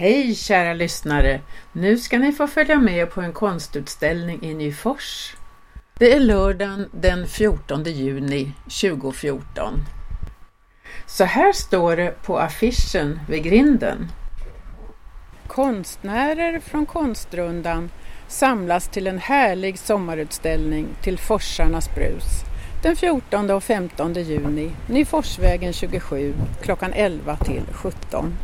Hej kära lyssnare! Nu ska ni få följa med på en konstutställning i Nyfors. Det är lördagen den 14 juni 2014. Så här står det på affischen vid grinden. Konstnärer från Konstrundan samlas till en härlig sommarutställning till Forsarnas brus den 14 och 15 juni, Nyforsvägen 27 klockan 11 till 17.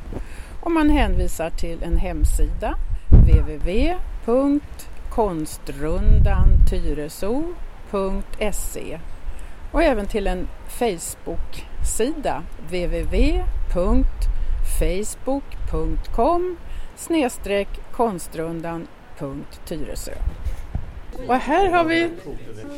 Och man hänvisar till en hemsida www.konstrundantyreso.se och även till en Facebook-sida www.facebook.com konstrundan.tyresö. Och här har vi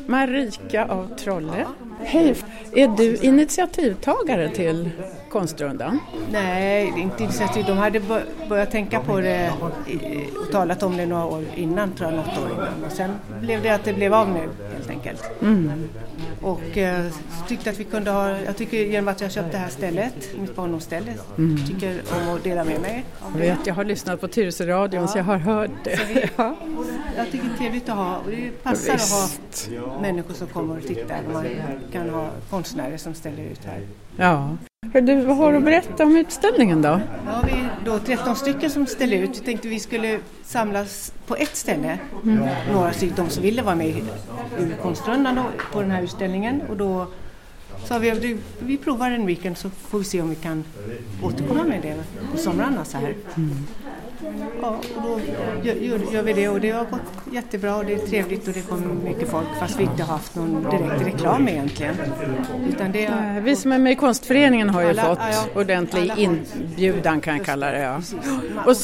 Marika av Trolle. Hej! Är du initiativtagare till Konstrundan? Nej, inte initiativ. De hade börjat tänka på det och talat om det några år innan, tror jag, något år innan. Och sen blev det att det blev av nu, helt enkelt. Mm. Och eh, tyckte att vi kunde ha, jag tycker genom att jag köpt det här stället, mitt barndomsställe, mm. tycker om att dela med mig. Jag vet, jag har lyssnat på Tyresöradion ja. så jag har hört det. Vi, ja. Jag tycker det är trevligt att ha, och det passar Visst. att ha människor som kommer och tittar. Man kan ha konstnärer som ställer ut här. Ja. Du, vad har du att berätta om utställningen då? Ja, vi är då 13 stycken som ställer ut. Vi tänkte vi skulle samlas på ett ställe. Mm. Några stycken som ville vara med i Konstrundan på den här utställningen. Och då sa vi att vi provar en weekend så får vi se om vi kan återkomma med det på somrarna så här. Mm. Ja, och då gör, gör, vi det och det har gått jättebra och det är trevligt och det kommer mycket folk fast vi inte har haft någon direkt reklam egentligen. Utan det är, vi som är med i konstföreningen har ju alla, fått ja, ordentlig inbjudan kan jag kalla det. Ja. Och,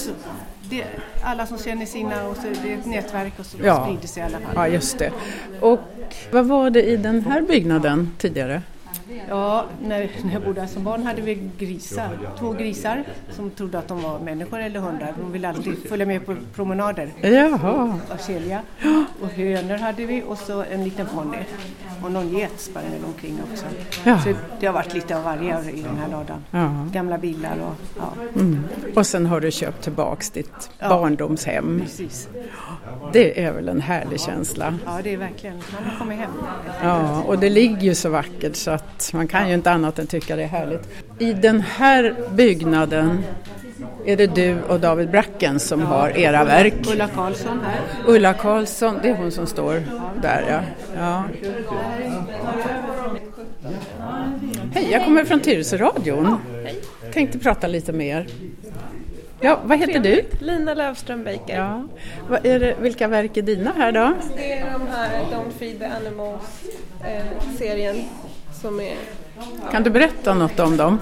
det, alla som känner sina och så det är ett nätverk och så ja. sprider sig i alla fall. Ja, just det. Och vad var det i den här byggnaden tidigare? Ja, när, när jag bodde här som barn hade vi grisar. Två grisar som trodde att de var människor eller hundar. De ville alltid följa med på promenader. Jaha. Av kedja. Och hönor hade vi och så en liten ponny. Och någon get sprang omkring också. Ja. Så det har varit lite av varje i den här ladan. Ja. Gamla bilar och ja. Mm. Och sen har du köpt tillbaks ditt ja. barndomshem. Precis. Det är väl en härlig känsla? Ja, det är verkligen. Man har kommit hem. Ja, och det ligger ju så vackert så att man kan ju inte annat än tycka det är härligt. I den här byggnaden är det du och David Bracken som ja, har era verk. Ulla Karlsson här. Ulla Karlsson, det är hon som står där ja. ja. Hej, jag kommer från Tyresöradion. Tänkte prata lite med er. Ja, vad heter Trevligt. du? Lina Lövström Baker. Ja. Vad är det, vilka verk är dina här då? Det är de här Don't Feed the Animals-serien eh, som är... Kan du berätta något om dem?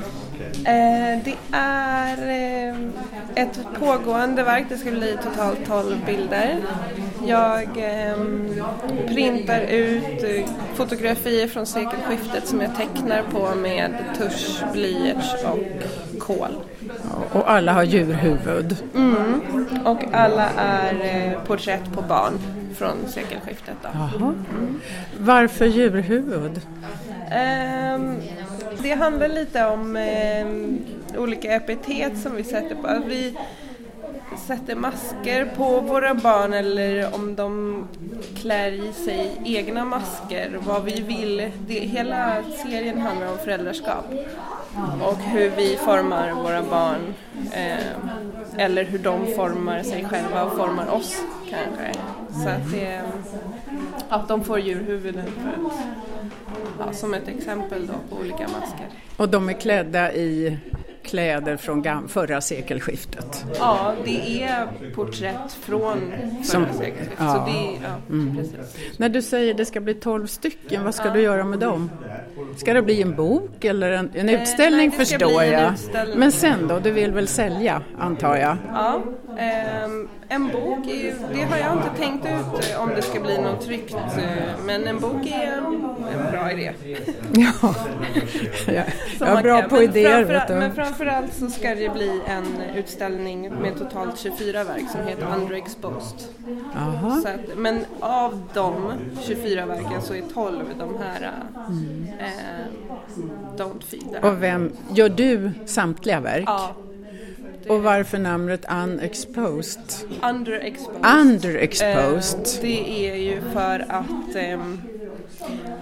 Eh, det är eh, ett pågående verk, det ska bli totalt 12 bilder. Jag eh, printar ut fotografier från sekelskiftet som jag tecknar på med tusch, blyerts och kol. Och alla har djurhuvud? Mm. Och alla är porträtt på barn från sekelskiftet. Då. Mm. Varför djurhuvud? Um, det handlar lite om um, olika epitet som vi sätter på. Att vi sätter masker på våra barn eller om de klär i sig egna masker. Vad vi vill. Det, hela serien handlar om föräldraskap och hur vi formar våra barn eh, eller hur de formar sig själva och formar oss kanske. Så att det, att de får djurhuvuden för att, ja, som ett exempel då på olika masker. Och de är klädda i kläder från förra sekelskiftet. Ja, det är porträtt från förra Som, sekelskiftet. Ja. Det, ja, mm. När du säger det ska bli tolv stycken, vad ska du göra med dem? Ska det bli en bok eller en, en eh, utställning nej, förstår jag. Utställning. Men sen då, du vill väl sälja antar jag? Ja, eh, en bok, är, det har jag inte tänkt ut eh, om det ska bli något tryckt men en bok är en, en bra idé. ja, jag, jag är bra på idéer. Vet du. Men framförallt så ska det bli en utställning med totalt 24 verk som heter Underexposed. Så att, men av de 24 verken så är 12 de här mm. eh, Don't Feed. Och vem, gör du samtliga verk? Ja. Och varför namnet Unexposed? Underexposed. Underexposed. Eh, det är ju för att ehm,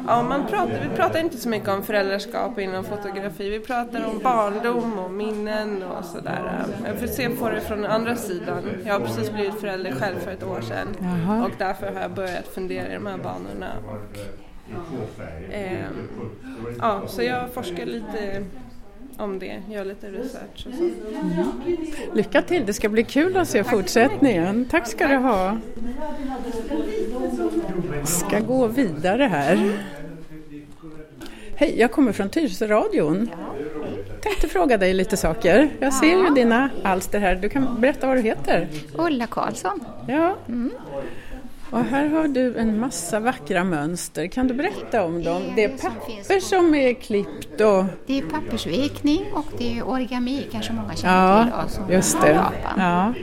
Ja, man pratar, vi pratar inte så mycket om föräldraskap inom fotografi. Vi pratar om barndom och minnen och sådär. Jag får se på det från andra sidan. Jag har precis blivit förälder själv för ett år sedan Jaha. och därför har jag börjat fundera i de här banorna. Och, ehm, ja, så jag forskar lite om det, gör lite research och så. Lycka till, det ska bli kul att se fortsättningen. Tack ska du ha. Ska gå vidare här. Hej, jag kommer från Tyresöradion. Tänkte fråga dig lite saker. Jag ser ju dina alster här. Du kan berätta vad du heter. Ulla Karlsson. Ja. Och här har du en massa vackra mönster. Kan du berätta om dem? Det är papper som är klippt och... Det är pappersvikning och det är origami, kanske många känner till. Ja, då, som just det. Japan. Ja.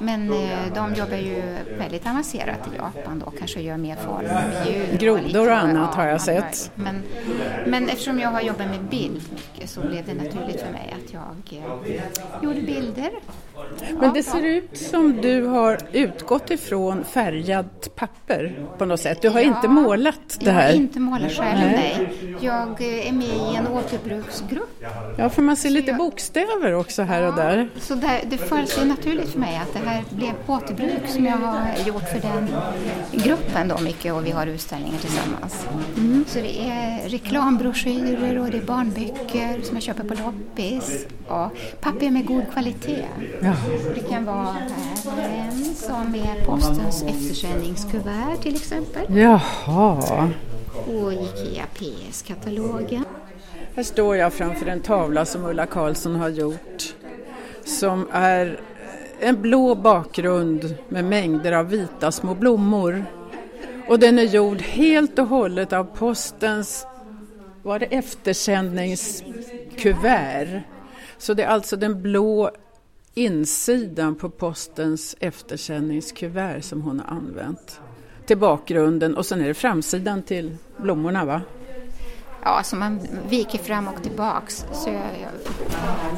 Men eh, de jobbar ju väldigt avancerat i Japan då, kanske gör mer formdjur. Grodor lite- och annat har jag sett. Men, men eftersom jag har jobbat med bild mycket så blev det naturligt för mig att jag eh, gjorde bilder. Men det ser ut som du har utgått ifrån färgat papper på något sätt. Du har Ja, inte målat det Jag har här. inte målat själv, Nej. Jag eh, är med i en återbruksgrupp Ja, för man ser lite jag- bokstäver också här och där. Så där, det föll sig naturligt för mig att det här blev återbruk som jag har gjort för den gruppen då mycket och vi har utställningar tillsammans. Så det är reklambroschyrer och det är barnböcker som jag köper på loppis och papper med god kvalitet. Ja. Det kan vara en som är postens eftersändningskuvert till exempel Jaha. och Ikea PS-katalogen. Här står jag framför en tavla som Ulla Karlsson har gjort. Som är en blå bakgrund med mängder av vita små blommor. Och den är gjord helt och hållet av postens var det eftersändningskuvert. Så det är alltså den blå insidan på postens eftersändningskuvert som hon har använt till bakgrunden och sen är det framsidan till blommorna va? Ja, så man viker fram och tillbaks. Så jag, jag,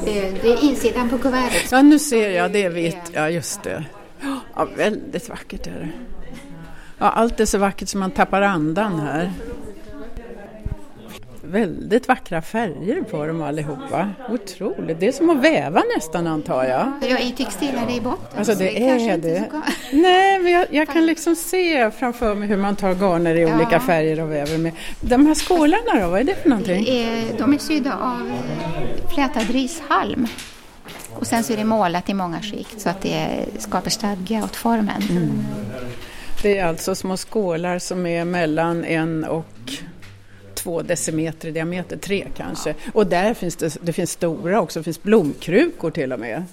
det, det är insidan på kuvertet. Ja, nu ser jag, det är vitt. Ja, just det. Ja, väldigt vackert är det. Ja, allt är så vackert som man tappar andan här. Väldigt vackra färger på dem allihopa. Otroligt. Det är som att väva nästan antar jag. Jag är textilare i botten. Alltså så det kanske är det. Nej, men jag, jag kan liksom se framför mig hur man tar garner i Ja. olika färger och väver med. De här skålarna då, vad är det för någonting? De är sydda av flätad rishalm. Och sen så är det målat i många skikt så att det skapar stadga åt formen. Mm. Det är alltså små skålar som är mellan en och två decimeter i diameter, tre kanske. Och där finns det, det finns stora också, det finns blomkrukor till och med.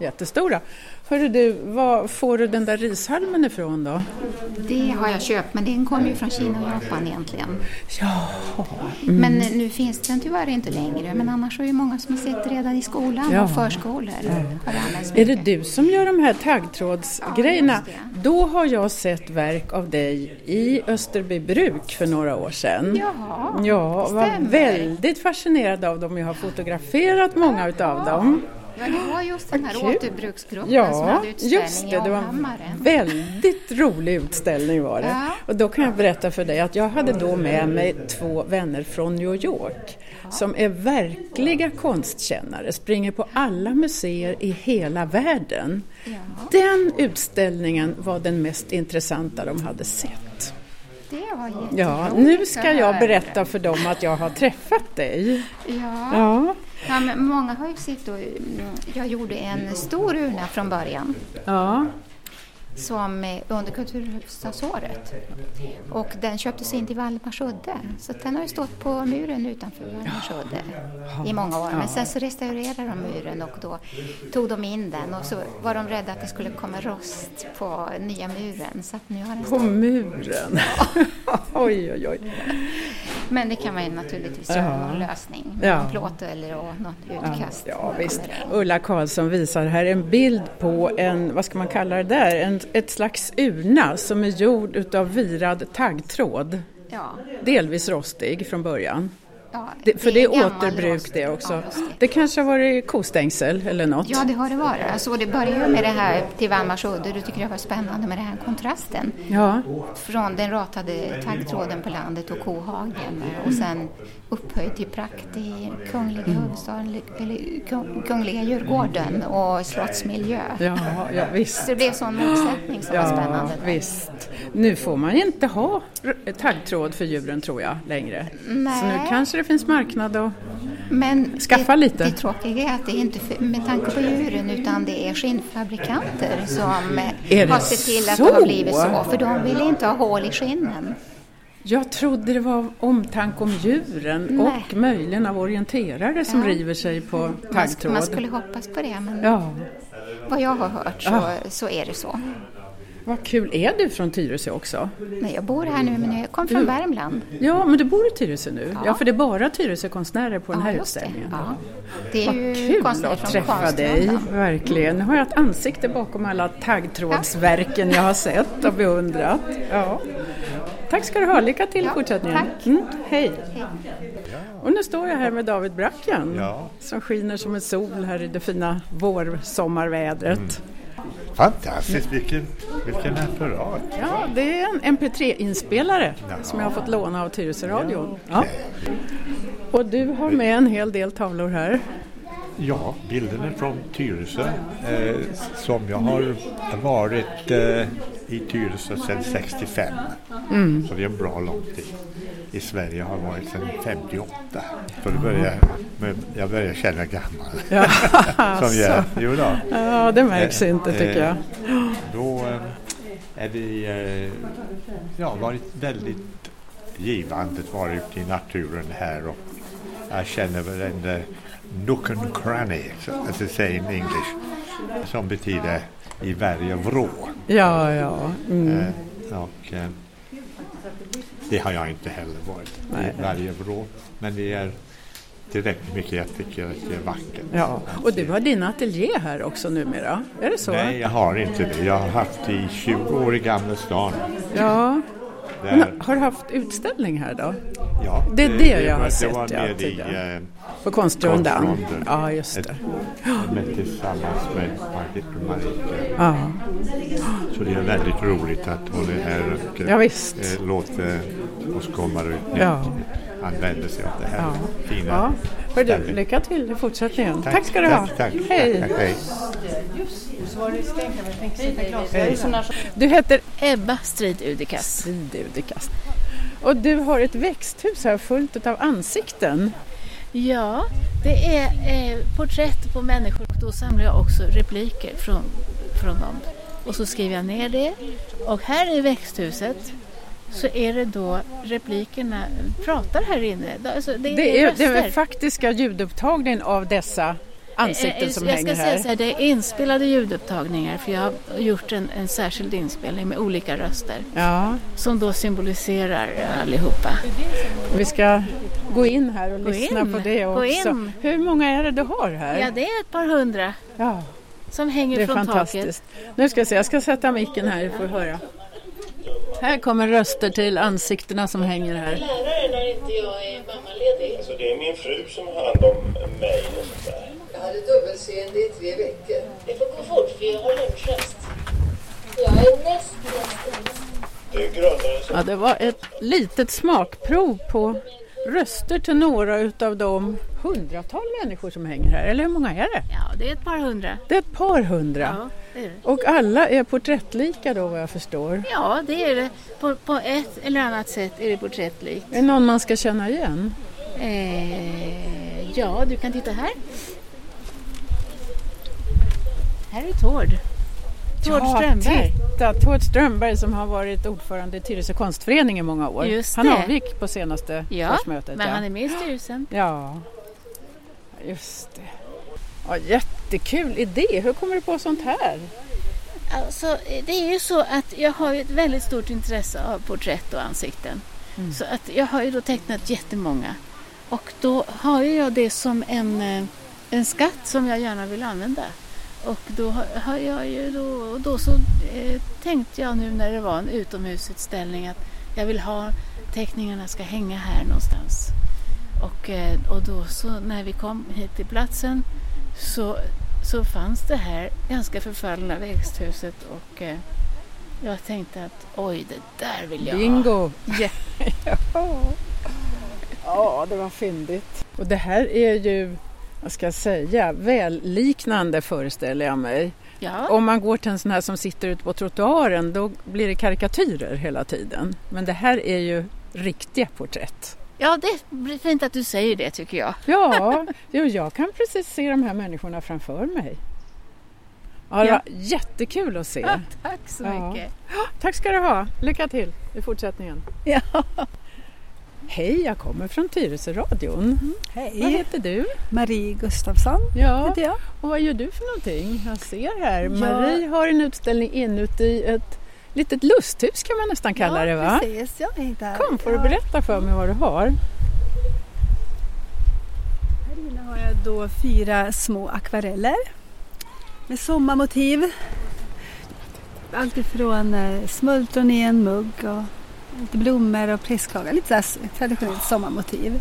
Jättestora. Hörru du, var får du den där rishalmen ifrån då? Det har jag köpt men den kommer ju från Kina och Japan egentligen. Ja, Men eh, nu finns den tyvärr inte längre. Men annars är det många som har sett redan i skolan Ja. och förskolor. Det använts är det du som gör de här taggtrådsgrejerna? Ja. Då har jag sett verk av dig i Österbybruk för några år sedan. Jaha, Ja, var stämmer. väldigt fascinerad av dem. Jag har fotograferat många utav dem. Ja, det var just den här kul. återbruksgruppen som Ja, hade utställning just i det. Det var en väldigt rolig utställning var det. Ja. Och då kan jag berätta för dig att jag hade då med mig två vänner från New York som är verkliga konstkännare, springer på alla museer i hela världen. Ja. Den utställningen var den mest intressanta de hade sett. Det var Ja, nu ska jag berätta för dem att jag har träffat dig. Ja. Ja, Ja, många har ju sett då, mm, jag gjorde en stor urna från början ja. Som eh, under kulturhuvudstadsåret. Och den köptes in till Valdemarsudde. Så den har ju stått på muren utanför Valdemarsudde i många år. Men sen så restaurerade de muren och då tog de in den och så var de rädda att det skulle komma rost på nya muren. Så nu har den På stått. muren. oj, oj, oj. Men det kan man ju naturligtvis Ja. göra någon lösning. Ja. någon plåt eller något utkast. Ja, som visst. Ulla Karlsson visar här en bild på en, vad ska man kalla det där, en, ett slags urna som är gjord utav virad taggtråd. Ja. Delvis rostig från början. Ja, Det, för det är återbruk det också. Ja, det. Det kanske har varit kostängsel eller något? Ja, det har det varit. Alltså, det började med det här till Vallmarsudde. Du tycker det var spännande med den här kontrasten. Ja. Från den ratade taggtråden på landet och kohagen och sen upphöjd till prakt i kungliga huvudstaden, eller kung- kungliga Djurgården och slottsmiljö. Ja, ja, visst. Det blev en sån motsättning som var Ja, spännande. visst. Nu får man ju inte ha taggtråd för djuren tror jag längre. Så nu Nej. kanske det finns marknad och... Men Skaffa det, lite. det tråkiga är att det är inte med tanke på djuren utan det är skinnfabrikanter som eh, Är det har sett till att så? det har blivit så. För de vill inte ha hål i skinnen. Jag trodde det var omtanke om djuren Nej. och möjligen av orienterare som Ja. river sig på Man, taggtråd. man skulle hoppas på det men Ja, vad jag har hört så, Ah. så är det så. Vad kul. Är du från Tyresö också? Men jag bor här nu men jag kom från Du- Värmland. Ja, men du bor i Tyresö nu? Ja, Ja. för det är bara Tyresö-konstnärer på den här just det. utställningen. Ja. Det är Vad ju kul konstnärer att från träffa dig, verkligen. Nu har jag ett ansikte bakom alla taggtrådsverken jag har sett och beundrat. Ja. Tack ska du ha, lycka till i Ja, fortsättningen. tack. Mm, hej. Hej. Och nu står jag här med David Bracken Ja. som skiner som en sol här i det fina vårsommarvädret. Fantastiskt, vilken, vilken apparat. Ja, det är en MP3-inspelare Jaha. som jag har fått låna av Tyresöradion. Ja. Och du har med en hel del tavlor här. Ja, bilden är från Tyresö eh, som jag har varit eh, i Tyresö sedan 65. Så det är en bra lång tid. I Sverige har jag varit sedan 58. Så det börjar, jag börjar känna gammal. Ja, som jag, jo då. ja det märks Eh, inte tycker jag. eh, Då eh, är det eh, ja, varit väldigt givande att vara ute i naturen här och jag känner väl en nook and cranny, as they say in English, som betyder i varje vrå. Ja, ja. Mm. Eh, och, eh, det har jag inte heller varit Nej. i varje vrå, men det är tillräckligt mycket jag tycker att det är vackert. Ja, och du har din ateljé här också numera, är det så? Nej, jag har inte det. Jag har haft det i 20 år i Gamla stan. Ja, Där, men har du haft utställning här då? ja, det är det jag har var, sett, Det var ja, med i, tidigare. eh, På Konstrundan? Konstrundan. Ja, just ett, det. med tillsammans med Margit och Marika. Ja, Så det är väldigt roligt att hon är här och ja visst. eh, låter oss komma ut nu. Ja. Använder sig av det här Ja. fina Ja. Hör du, stället. lycka till i fortsättningen. Tack, ska du ha. Tack, tack, Hej. Tack, hej. Du heter Ebba Strid Udikas. Stridudikast. Och du har ett växthus här fullt av ansikten. Ja, det är eh, porträtt på människor och då samlar jag också repliker från, från dem. Och så skriver jag ner det. Och här i växthuset så är det då replikerna pratar här inne. Alltså, det, Det är, det är röster. den faktiska ljudupptagningen av dessa ansikten Eh, som jag hänger ska säga här. så här, det är inspelade ljudupptagningar för jag har gjort en, en särskild inspelning med olika röster Ja, som då symboliserar allihopa. vi ska gå in här och Gå lyssna in, på det också. Hur många är det du har här? Ja, det är ett par hundra Ja, som hänger det är från taket. fantastiskt. Nu ska jag se, jag ska sätta micken här, får höra. Här kommer röster till ansiktena som hänger här. Lärare när inte jag är mammaledig. Så det är min fru som har hand om mig och sånt där. Hade dubbelseende i tre veckor. Det får gå fort för jag har lunchrast. Jag är näst grundades Ja, det var ett litet smakprov på röster till några utav de hundratal människor som hänger här. Eller hur många är det? Ja, det är ett par hundra. Det är ett par hundra. Ja, det det. Och alla är porträttlika då vad jag förstår. Ja, det är det. På, på ett eller annat sätt är det porträttlikt. Är det någon man ska känna igen? Eh, ja, du kan titta här. Här är Tord. Tord Strömberg. titta! Tord Strömberg som har varit ordförande i Tyresö konstförening i många år. Just han det. avgick på senaste Ja, årsmötet. men ja. han är med i styrelsen. Ja, just det. Ja, jättekul idé! Hur kommer du på sånt här? Alltså, det är ju så att jag har ett väldigt stort intresse av porträtt och ansikten. Mm. Så att jag har ju då tecknat jättemånga. Och då har jag det som en, eh, en skatt som jag gärna vill använda. Och då har- jag ju då, då så eh, tänkte jag nu när det var en utomhusutställning att jag vill ha teckningarna ska hänga här någonstans. Och, eh, och då så när vi kom hit till platsen så, så fanns det här ganska förfallna växthuset och eh, jag tänkte att oj, det där vill jag ha. Bingo! Ja. Ja, det var fyndigt. Och det här är ju, vad ska jag säga, välliknande föreställer jag mig. Ja. Om man går till en sån här som sitter ute på trottoaren då blir det karikatyrer hela tiden. Men det här är ju riktiga porträtt. ja, det blir fint att du säger det tycker jag. Ja, jag kan precis se de här människorna framför mig. Ja, det Ja. var jättekul att se. Tack så Ja. mycket. Tack ska du ha. Lycka till i fortsättningen. Ja. Hej, jag kommer från Tyresö-radion. Vad Hej, heter du? Marie Gustafsson Ja, heter jag. och vad gör du för någonting? Jag ser här, Ja. Marie har en utställning inuti ett litet lusthus kan man nästan kalla det va? precis. Jag är där. Kom, får du Ja, berätta för mig vad du har? Här inne har jag då fyra små akvareller med sommarmotiv. Allt ifrån eh, smultron i en mugg och lite blommor och prästkragar. Lite så traditionellt sommarmotiv.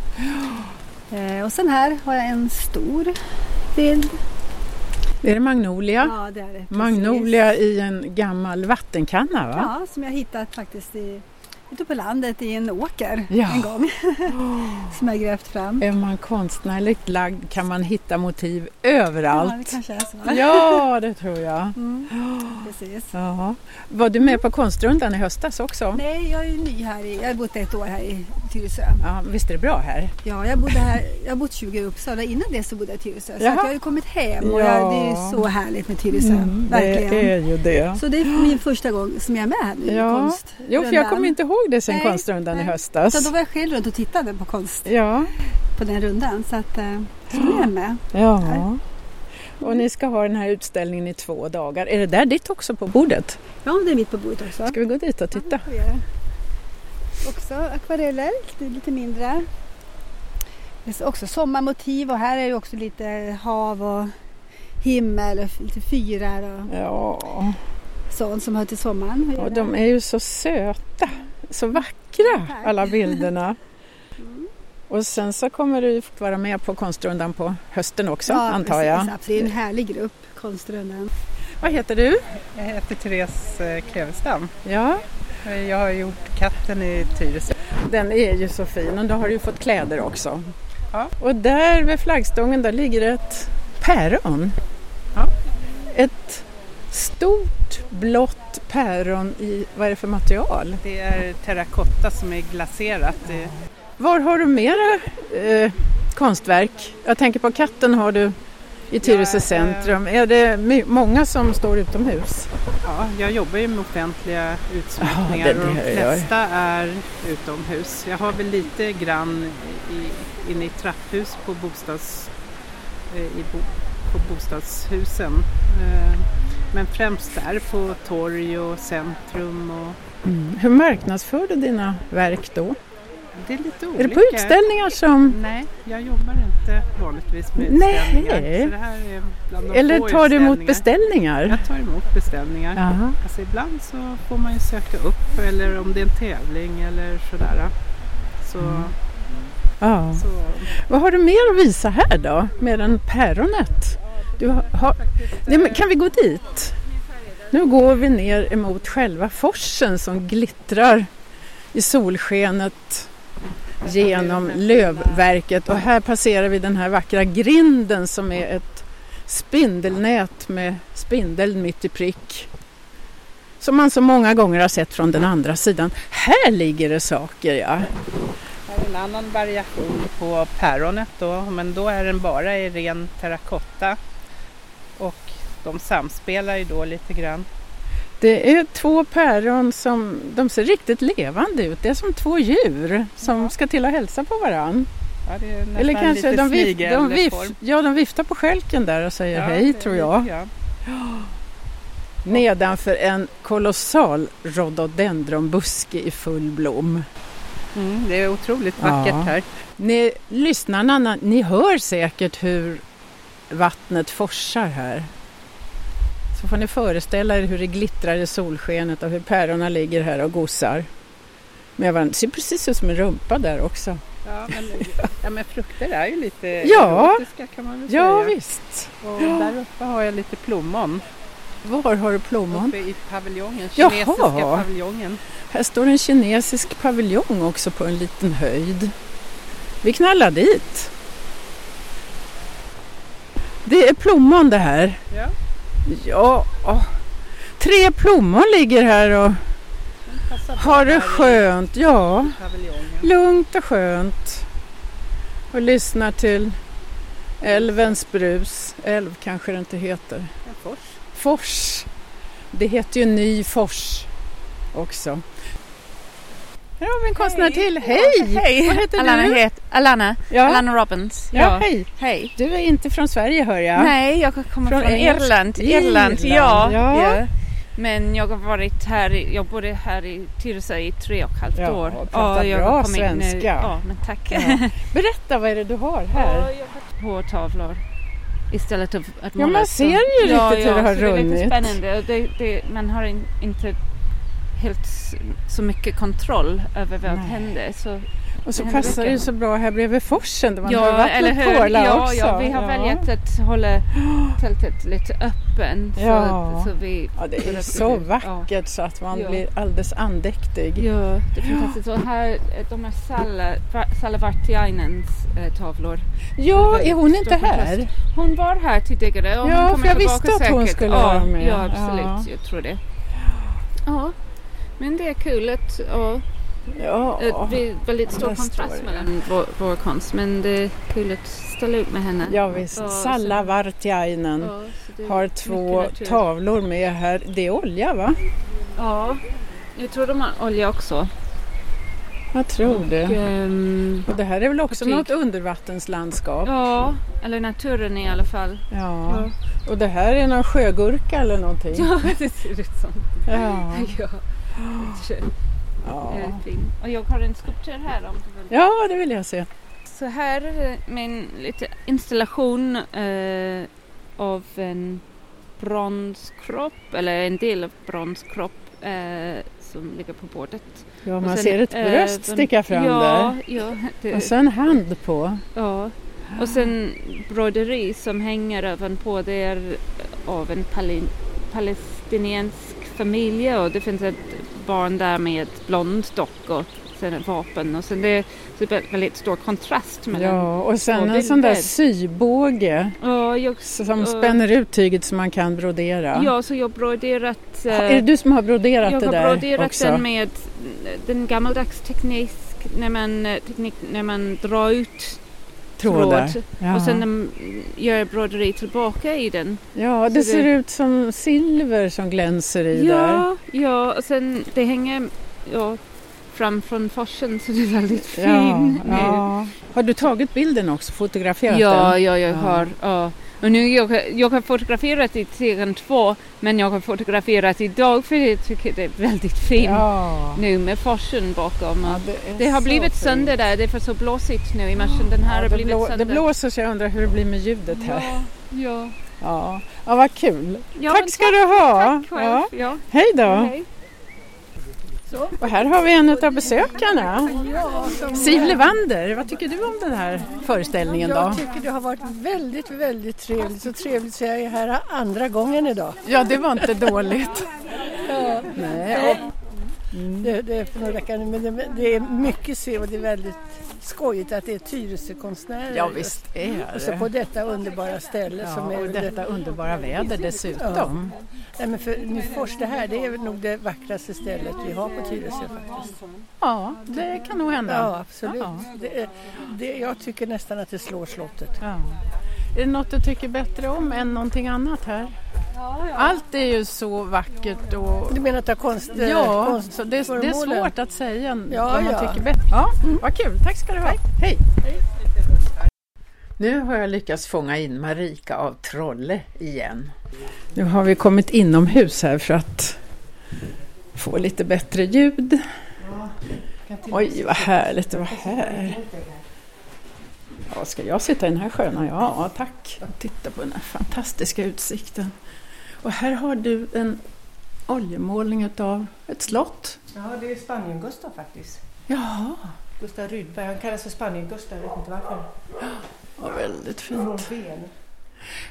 Eh, och sen här har jag en stor bild. Är det magnolia? Ja, det är det. precis. Magnolia i en gammal vattenkanna va? Ja, som jag hittat faktiskt i, ute på landet i en åker Ja. en gång. som jag grävt fram. Är man konstnärligt lagd kan man hitta motiv Ja, det överallt. kanske är så. Ja, det tror jag. Mm, precis. Ja. Var du med på konstrundan i höstas också? Nej, jag är ny här. I, jag har bott ett år här i Tyresö. Ja, visst är det bra här? Ja, jag bodde här. Jag har bott 20 år i Uppsala. Innan det så bodde jag i Tyresö. Så jag har ju kommit hem och Ja. jag, det är ju så härligt med Tyresö. Mm, Verkligen. Det är ju det. Så det är min första gång som jag är med här nu i Ja. konstrundan. Jo, för jag kommer inte ihåg det sen Nej, konstrundan i nej. höstas. Så då var jag själv runt och tittade på konst Ja, på den rundan. Så att, eh, så nu är jag med. ja. Och ni ska ha den här utställningen i två dagar. Är det där ditt också på bordet? Ja, det är mitt på bordet också. Ska vi gå dit och titta? Ja. Också akvareller, lite, mindre. Det är också sommarmotiv och här är det också lite hav och himmel och lite fyrar och Ja, sånt som hör till sommaren. och de är ju så söta, så vackra alla bilderna. Och sen så kommer du få vara med på konstrundan på hösten också ja, antar jag. Precis, absolut. det är en härlig grupp, Konstrundan. Vad heter du? Jag heter Therese eh, Klevestam. Ja, Jag har gjort katten i Tyresö. den är ju så fin och då har du ju fått kläder också. Ja. Och där vid flaggstången där ligger ett päron. Ja. Ett stort blått päron i, vad är det för material? Det är terrakotta som är glaserat. Var har du mera eh, konstverk? Jag tänker på katten har du i Tyresö Ja, eh, centrum. Är det många som står utomhus? Ja, jag jobbar ju med offentliga Ja, utsmyckningar det är och de flesta är utomhus. Jag har väl lite grann i, inne i trapphus på, bostads, eh, i bo, på bostadshusen. Eh, Men främst där på torg och centrum. Och Hur marknadsför du dina verk då? Det är lite olika. Är det på utställningar som... Nej, jag jobbar inte vanligtvis med Nej. utställningar. Så det här är bland Eller tar du emot beställningar? Jag tar emot beställningar. Alltså ibland så får man ju söka upp eller om det är en tävling eller sådär. Så, Ja. så Vad har du mer att visa här då, mer än päronet? Du har. Nej, kan vi gå dit? Nu går vi ner emot själva forsen som glittrar i solskenet genom lövverket och här passerar vi den här vackra grinden som är ett spindelnät med spindeln mitt i prick. Som man så många gånger har sett från den andra sidan. Här ligger det saker ja. här är en annan variation på päronet då, men då är den bara i ren terrakotta. Och de samspelar ju då lite grann. Det är två päron som de ser riktigt levande ut. Det är som två djur som ska till att hälsa på varann. Ja, Eller kanske de, vif, de, vif, ja, de viftar på skälken där och säger Ja, hej tror jag. grann. Nedanför en kolossal rhododendronbuske i full blom. Mm, det är otroligt vackert Ja. här. Ni lyssnarna, ni hör säkert hur vattnet forsar här. Så får ni föreställa er hur det glittrar i solskenet och hur päronen ligger här och gosar. Men det ser precis ut som en rumpa där också. Ja men, ja, men frukter är ju lite Ja. erotiska kan man väl Ja, säga. visst. Och där uppe har jag lite plommon. Var har du plommon? Uppe i paviljongen, Jaha. kinesiska paviljongen. Här står en kinesisk paviljong också på en liten höjd. Vi knallar dit. Det är plommon det här. Ja. Ja, tre plommon ligger här och har det skönt. Ja, lugnt och skönt. Och lyssnar till älvens brus. Älv kanske det inte heter. Fors. Det heter ju Ny Fors också. Här har vi en konstnär till. Hej! Hej! Vad heter Alana, du? Het, Alana, Ja. Alana Robbins. Ja, hej. Hej. Du är inte från Sverige hör jag. Nej, jag kommer Från från. Irland. Irland, Irland, ja. ja. ja. Men jag har varit här, jag bodde här i Tyresö i tre och ett halvt Ja, år. och pratar jag bra svenska. ja, men tack. Ja. Berätta, vad är det du har här? Ja, jag har tavlor istället för att Ja, måla. man så- ser ju ja, riktigt hur ja, det har så Det är runnit. lite spännande. Det, det, man har in, inte helt så mycket kontroll över vad som händer. Så Och så det passar det ju så bra här bredvid forsen där man har Ja, vattnet eller hur? porlar Ja, också. ja, vi har valt att hålla tältet lite öppen. Så, Ja. så vi, Ja, det är så ja. vackert så att man Ja. blir alldeles andäktig. Ja, det är fantastiskt. Och här, de är Salla, Salla Vartiainens eh, tavlor. Ja, är hon inte kontrast. här? Hon var här tidigare och Ja, hon kommer för jag visste att hon säkert. skulle ja, vara med. Ja, absolut. Ja. Jag tror det. Ja, men det är kul att ja, Ja, det blir väldigt stor där står kontrast mellan vår, vår konst. Men det är kul att ställa ut med henne. ja visst. Ja, Salla Vartiainen ja, har två tavlor med här. Det är olja va? Ja, jag tror de har olja också. Jag tror det. Ehm, Och det här är väl också något undervattenslandskap? ja, eller naturen i alla fall. Ja. Och det här är någon sjögurka eller någonting? Ja, det ser ut som. Ja. ja. Ja. Eh. Och jag har en skulptur här om du vill. ja, det vill jag se. Så här är min lite installation eh, av en bronskropp, eller en del av bronskropp eh, som ligger på bordet. Ja, man sen, ser ett eh, bröst den- sticka fram ja, där. Ja, det, Och så en hand på. ja. Och sen broderi som hänger ovanpå. Det är av en pali- palestinensk familj och det finns ett barn där med ett blond dock och sen ett vapen och sen det är det är väldigt stor kontrast mellan Ja, och sen en sån där sybåge Ja, jag, som Ja. spänner ut tyget så man kan brodera. ja, så jag broderat... Eh, Är det du som har broderat jag det har där broderat också? den med den gammaldags teknik när man, eh, teknik när man drar ut Trådar. tråd Ja. och sen gör broderi tillbaka i den. ja, det så ser det- ut som silver som glänser i där. Ja, ja, och sen det hänger ja, fram från forsen så det är väldigt fin Ja, ja. Har du tagit bilden också? Fotograferat Ja, den? ja, jag Ja. har. Ja. Och nu jag, jag har fotograferat i serien två men jag har fotograferat idag för jag tycker det är väldigt fint Ja. nu med forsen bakom. Ja, det, det har blivit fint. sönder där, det är för så blåsigt nu i marschen. Den här Ja, har blivit blå, sönder. det blåser så jag undrar hur det blir med ljudet här. Ja, ja. Ja, vad kul. Tack ska du ha. Tack själv. Ja. Hej då. Hej. Och här har vi en av besökarna. Siv Levander, vad tycker du om den här föreställningen då? Jag tycker det har varit väldigt, väldigt trevligt. Så trevligt så jag är här andra gången idag. Ja, det var inte dåligt. Ja. Nej, Det, det är för några veckor nu, men det, det är mycket se och det är väldigt skojigt att det är Tyresökonstnärer. Ja, visst är Och så det. på detta underbara ställe Ja, som är och detta underbara väder dessutom. Nej, men för Nyfors, det här det är nog det vackraste stället vi har på Tyresö faktiskt. Ja, det kan nog hända. Ja, absolut. Ja. Det det, jag tycker nästan att det slår slottet. Ja. Är det något du tycker bättre om än någonting annat här? Allt är ju så vackert och... Du menar att ta konst, eh, Ja, konst så det, det är svårt att säga Ja, vad man ja. tycker bättre. Ja, vad kul. Tack ska du ha. Hej. Nu har jag lyckats fånga in Marika av Trolle igen. Nu har vi kommit inomhus här för att få lite bättre ljud. Oj, vad härligt det var här. Ja, ska jag sitta i den här sköna? Ja, tack. Titta på den här fantastiska utsikten. Och här har du en oljemålning av ett slott. Ja, det är Spanien-Gustav faktiskt. Jaha, Gustav Rydberg, han kallas för Spanien-Gustav, jag vet inte varför. Ja, väldigt fint.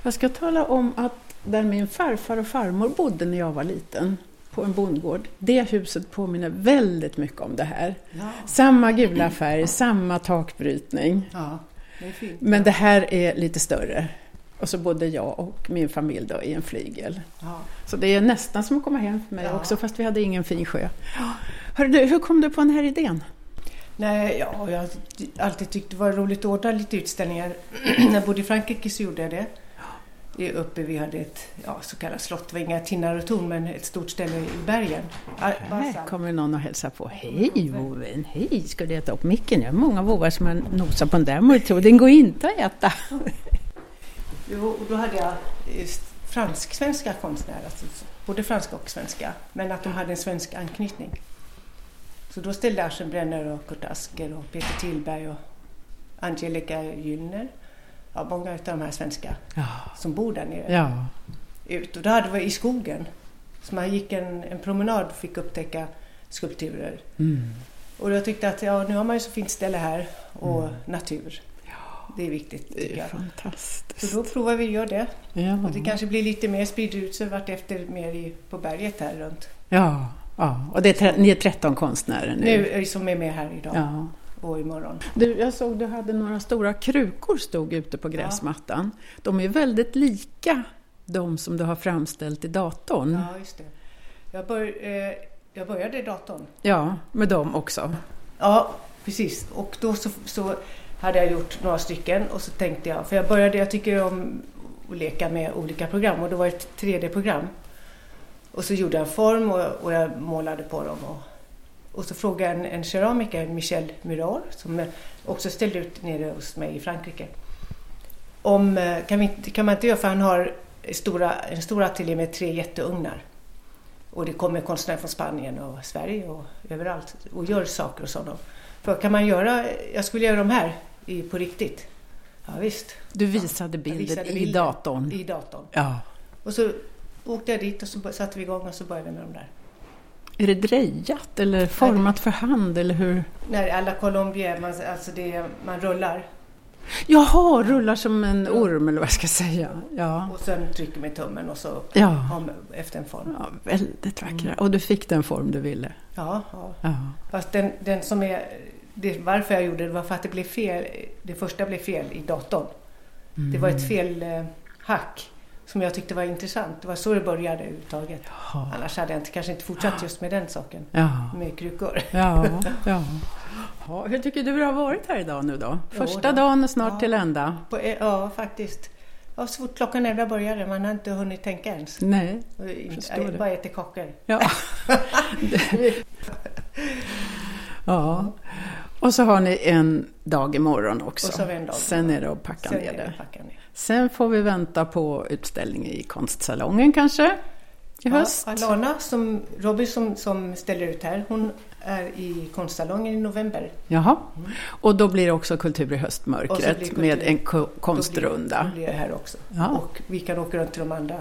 Jag ska tala om att där min farfar och farmor bodde när jag var liten, på en bondgård, det huset påminner väldigt mycket om det här. Ja. Samma gula färg, samma takbrytning. Ja, det fint. Men det här är lite större. Och så bodde jag och min familj då i en flygel. Ja. Så det är nästan som att komma hem för mig Ja. också, fast vi hade ingen fin sjö. Hörru du, hur kom du på den här idén? Nej, ja, jag har alltid tyckt det var roligt att ordna lite utställningar. När jag bodde i Frankrike så gjorde jag det. Det uppe, vi hade ett ja, så kallat slott, det var inga tinnar och torn men ett stort ställe i bergen. Här kommer någon och hälsar på. Hej voven, hej, ska du äta upp micken? Jag har många vovar som har nosat på den där morötten. Den går inte att äta. Jo, och då hade jag fransk-svenska konstnärer, alltså både franska och svenska, men att de hade en svensk anknytning. Så då ställde Aschenbrenner och Kurt Asker och Peter Tillberg och Angelica Gyllner, ja, många av de här svenska som bor där nere, Ja. ut. Och då hade vi i skogen, så man gick en, en promenad och fick upptäcka skulpturer. Mm. Och jag tyckte att ja, nu har man ju så fint ställe här och natur. Det är viktigt Det är jag. fantastiskt. Så då provar vi att göra det. Ja. Och det kanske blir lite mer spridd ut sig vartefter mer i, på berget här runt. Ja, ja. och det är ni är 13 konstnärer nu. Nu är- som är med här idag Ja. och imorgon. Du, jag såg du hade några stora krukor stod ute på gräsmattan. De är väldigt lika de som du har framställt i datorn. Ja, just det. Jag, bör, eh, jag började i datorn. Ja, med dem också. Ja, precis. Och då så, så hade jag gjort några stycken och så tänkte jag, för jag började, jag tycker om att leka med olika program och det var ett 3D-program. Och så gjorde jag en form och, och jag målade på dem. Och, och så frågade jag en, en keramiker, Michel Murar, som också ställde ut nere hos mig i Frankrike. Om, eh, kan, vi, kan man inte göra, för han har stora, en stor ateljé med tre jätteugnar. Och det kommer konstnärer från Spanien och Sverige och överallt och gör saker och sådant. För kan man göra, jag skulle göra de här i, på riktigt. Ja, visst. Du visade Jag bilder visade i bilder datorn. I datorn. Ja. Och så åkte jag dit och så satte vi igång och så började vi med de där. Är det drejat eller format för hand eller hur? När alla Colombier, man, alltså det, man rullar Jaha, rullar som en orm eller vad jag ska säga. Ja, och sen trycker med tummen och så Ja. har man efter en form. ja väldigt vackra. Och du fick den form du ville. Ja, ja. Ja. Fast den, den som är... Det, varför jag gjorde det var för att det blev fel. Det första blev fel i datorn. Det var ett fel eh, hack som jag tyckte var intressant. Det var så det började överhuvudtaget. Annars hade jag inte, kanske inte fortsatt just med den saken. Ja. Med krukor. Ja, ja. ja. Hur tycker du det har varit här idag nu då? Jo Första då. dagen är snart Ja. till ända. På, eh, ja, faktiskt. Ja, så fort klockan 11 började, man har inte hunnit tänka ens. Nej, förstår jag det. bara äter kakor. Ja. ja. Och så har ni en dag imorgon också. Och så har vi en dag Sen är det att packa Sen ner det packa ner. Sen får vi vänta på utställning i konstsalongen kanske i höst. Ja, Alana, som, Robin som, som ställer ut här, hon är i konstsalongen i november. Jaha. Och då blir det också Kultur i höstmörkret kultur- med en ko- Då konstrunda. blir, då blir det här också. Ja. Och vi kan åka runt till de andra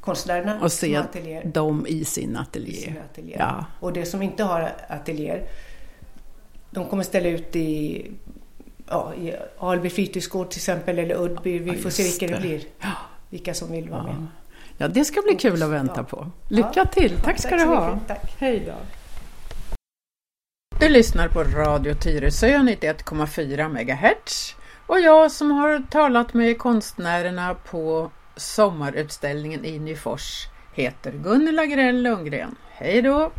konstnärerna Och se dem i sin i ateljé. sina ateljéer. Ja. Och det som inte har ateljéer, de kommer ställa ut i, ja, i Alby fritidsgård till exempel, eller Uddby. Vi Ja, får se vilka det det. blir. Vilka som vill vara med. Ja, det ska bli kul att vänta på. Lycka till! Tack ska Tack du ha! Tack. Hej då! Du lyssnar på Radio Tyresö 91,4 MHz och jag som har talat med konstnärerna på sommarutställningen i Nyfors heter Gunilla Grell Lundgren. Hej då!